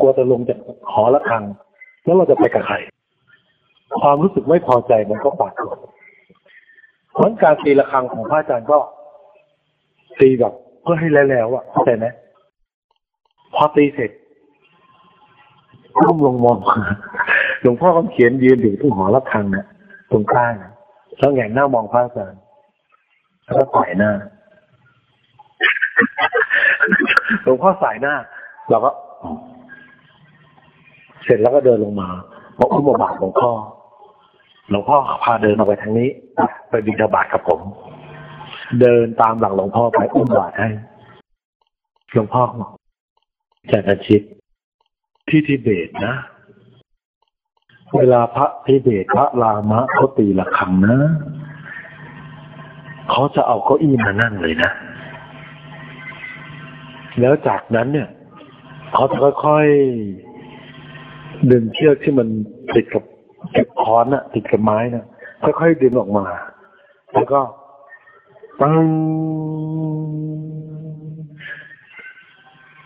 Speaker 2: กลัวจะลงจากหอละคัง แล้วเราจะไปกับใครความรู้สึกไม่พอใจมันก็ปากฏเพราะการตีละคังของพระอาจารย์ก็ ตีแบบเพื่อให้แล้วๆอะเข้าใจไหมพอตีเสร็จก้มลงมองหลวงพ่อก็เขียนยืนอยู่ที่หอระฆังนะตรงข้างแล้วแงนหน้ามองพระอาจารย์แล้วก็ต่อยหน้า หลวงพ่อสายหน้า เราก็เสร็จแล้วก็เดินลงมาบอกอุ้มบาทหลวงพ่อ
Speaker 1: หลวงพ่อพาเดินออกไปทางนี้ ไปบิณฑบาตกับผม เดินตามหลังหลวงพ่อไปอุ้มบาตรให้หลวงพ่อบอกอาชิตที่ทิเบตนะ เวลาพระทิเบตพระรามะเขาตีละครังนะเขาจะเอาเก้าอี้มานั่งเลยนะ แล้วจากนั้นเนี่ยเขาจะค่อยๆดึงเชือกที่มันติดกับกับค้อนอะติดกับไม้นะค่อยๆดึงออกมา แล้วก็ปัง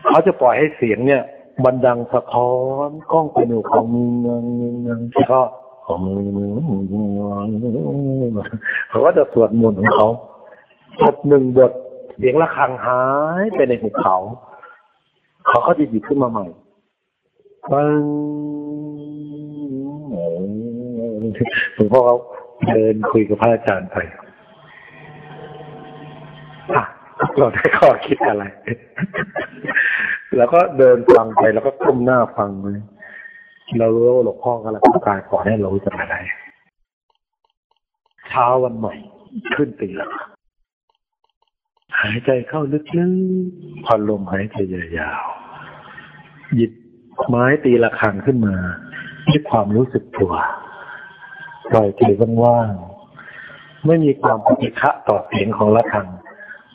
Speaker 1: เขาจะปล่อยให้เสียงเนี่ยมันดังสะท้อนกล้องไปหนูของมึงงงเงงเงงแล้วก็ของมึงมึงเขาก็จะสวดมนต์ของเขาจบหนึ่งบท เสียงระฆังหายไปในหุบเขา เขาก็จะหยิบขึ้นมาใหม่ปังหลวงพ่อเขาเดินคุยกับพระอาจารย์ไปอะเราได้ข้อคิดอะไร แล้วก็เดินฟังไปแล้วก็ก้มหน้าฟังเลยเรารู้ว่าหลวงพ่อกำลังต้องการขอให้เรารู้จักอะไร เช้าวันใหม่ขึ้นตีละหายใจเข้าลึกๆผ่อนลมหายใจยาวๆหยิบไม้ตีละครังขึ้นมาด้วยความรู้สึกตัวปล่อยใจว่างๆไม่มีความปฏิฆะต่อเสียงของละครัง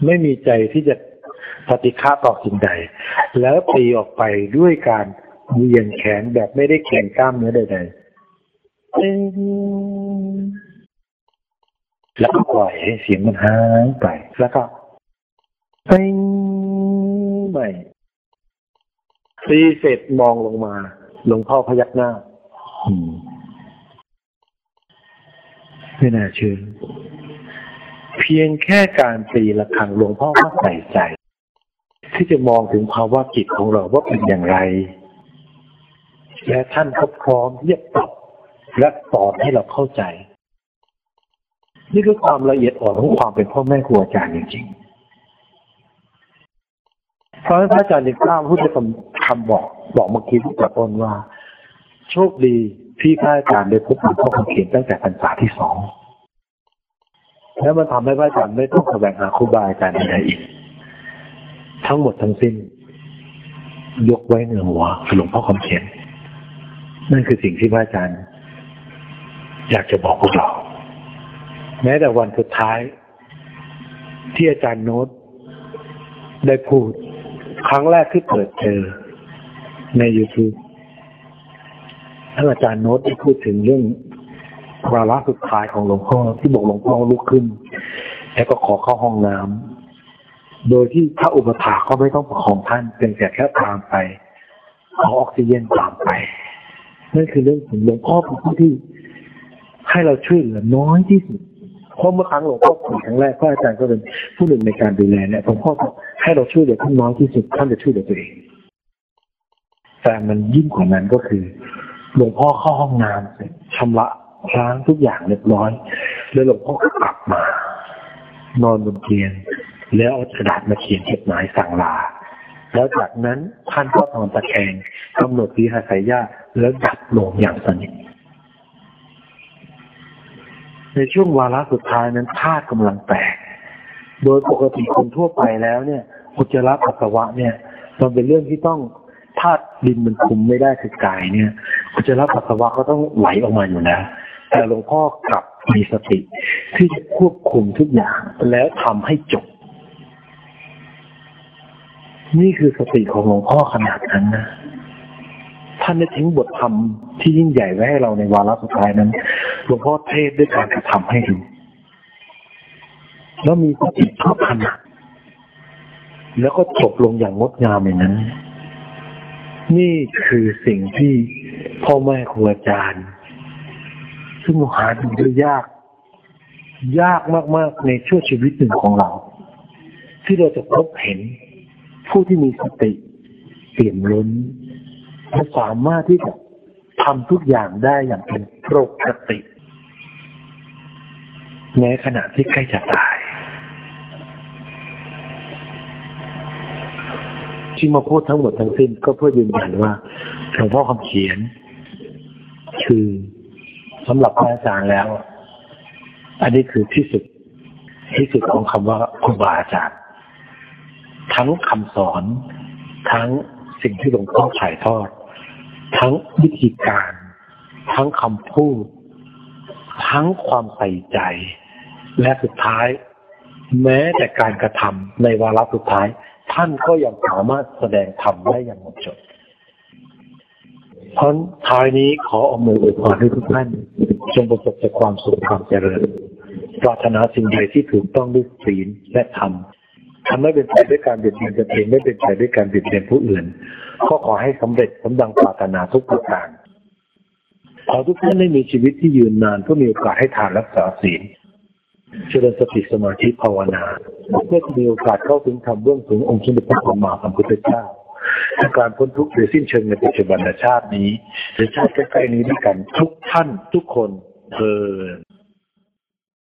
Speaker 1: ไม่มีใจที่จะปฏิฆะต่อสิ่งใด แล้วตีออกไปด้วยการเวียงแขนแบบไม่ได้แข่งกล้ามเนื้อใดๆแล้วก็ปล่อยให้เสียงมันหายไปแล้วก็ เป้งใหม่ตีเสร็จมองลงมาหลวงพ่อพยักหน้าไม่น่าเชื่อเพียงแค่การตีละครังหลวงพ่อก็ใส่ใจ ที่จะมองถึงภาวะจิตของเราว่าเป็นอย่างไร และท่านก็พร้อมที่จะตอบและสอนให้เราเข้าใจ นี่คือความละเอียดอ่อนของความเป็นพ่อแม่ครูอาจารย์จริงๆ ราะพระอาจารย์จึงกล้าพูดในคำคำบอก บอกเมื่อกี้ที่ตะโกนว่า โชคดีที่พระอาจารย์ได้พบหลวงพ่อคำเขียนตั้งแต่พรรษาที่สองแล้วมันทำให้พระอาจารย์ไม่ต้องแสวงหาครูบาอาจารย์ใดอีก ทั้งหมดทั้งสิ้น ยกไว้เหนือหัวหลวงพ่อคำเขียน นั่นคือสิ่งที่พระอาจารย์ อยากจะบอกพวกเรา แม้แต่วันสุดท้าย ที่อาจารย์โน้ตได้พูด ครั้งแรกที่เปิดเจอใน YouTube ท่านอาจารย์โน้ตได้พูดถึงเรื่องวาระสุดท้ายของหลวงพ่อที่บอกหลวงพ่อลุกขึ้น แล้วก็ขอเข้าห้องน้ำโดยที่พระอุปถาก็ไม่ต้องประคองท่านเป็นแต่แค่ตามไปขอออกซิเจนตามไป นั่นคือเรื่องของหลวงพ่อเป็นผู้ที่ให้เราช่วยเหลือน้อยที่สุดเพราะเมื่อครั้งหลวงพ่อคุยครั้งแรกพระอาจารย์ก็เป็นผู้หนึ่งในการดูแลเนี่ยหลวงพ่อ ให้เราช่วยเหลือท่านน้อยที่สุดท่านจะช่วยเหลือตัวเองแต่มันยิ่งกว่านั้นก็คือหลวงพ่อเข้าห้องน้ำเสร็จชำระล้างทุกอย่างเรียบร้อย แล้วหลวงพ่อก็กลับมา นอนบนเตียงแล้วเอากระดาษมาเขียนจดหมายสั่งลา แล้วจากนั้นท่านก็นอนตะแคงกำหนดวิหาสายญาติแล้วดับลงอย่างสนิทในช่วงวาระสุดท้ายนั้นธาตุกำลังแตก โดยปกติคนทั่วไปแล้วเนี่ยอุจจาระปัสสาวะเนี่ยมันเป็นเรื่องที่ต้องธาตุดินมันคุมไม่ได้คือกายเนี่ยอุจจาระปัสสาวะก็ต้องไหลออกมาอยู่แล้ว แต่หลวงพ่อกลับมีสติ ที่จะควบคุมทุกอย่างแล้วทำให้จบ นี่คือสติของหลวงพ่อขนาดนั้นนะท่านได้ทิ้งบทธรรมที่ยิ่งใหญ่ไว้ให้เราในวาระสุดท้ายนั้น หลวงพ่อเทศด้วยการกระทำให้ดู แล้วมีสติทุกขณะแล้วก็จบลงอย่างงดงามอย่างนั้น นี่คือสิ่งที่พ่อแม่ครูอาจารย์ ซึ่งหาดูได้ยาก ยากมาก ๆ ในช่วงชีวิตหนึ่งของเรา ที่เราจะพบเห็นผู้ที่มีสติเปี่ยมล้นและสามารถที่จะทำทุกอย่างได้อย่างเป็นปกติแม้ขณะที่ใกล้จะตาย ที่มาพูดทั้งหมดทั้งสิ้น ก็เพื่อยืนยันว่าหลวงพ่อคำเขียน คือสำหรับพระอาจารย์แล้ว อันนี้คือที่สุดที่สุดของคำว่าครูบาอาจารย์ ทั้งคำสอนทั้งสิ่งที่หลวงพ่อถ่ายทอด ทั้งวิธีการ ทั้งคำพูด ทั้งความใส่ใจ และสุดท้าย แม้แต่การกระทำในวาระสุดท้าย ท่านก็ยังสามารถแสดงธรรมได้อย่างหมดจดเพราะท้ายนี้ขอเอามืออวยพรให้ทุกท่านจงประสบแต่ความสุขความเจริญปรารถนาสิ่งใดที่ถูกต้องด้วยศีลและธรรมทำไม่เป็นไปด้วยการเบียดเบียนตนเองไม่เป็นไปด้วยการเบียดเบียนผู้อื่น ก็ขอให้สำเร็จสมดังปรารถนาทุกประการขอทุกท่านได้มีชีวิตที่ยืนนานเพื่อมีโอกาสให้ทานรักษาศีล เจริญสติสมาธิภาวนาเพื่อจะมีโอกาสเข้าถึงธรรมเบื้องสูงองค์สมเด็จพระสัมมาสัมพุทธเจ้าการพ้นทุกข์โดยสิ้นเชิงในปัจจุบันชาตินี้หรือชาติใกล้ๆนี้ด้วยกันทุกท่านทุกคนเธอญ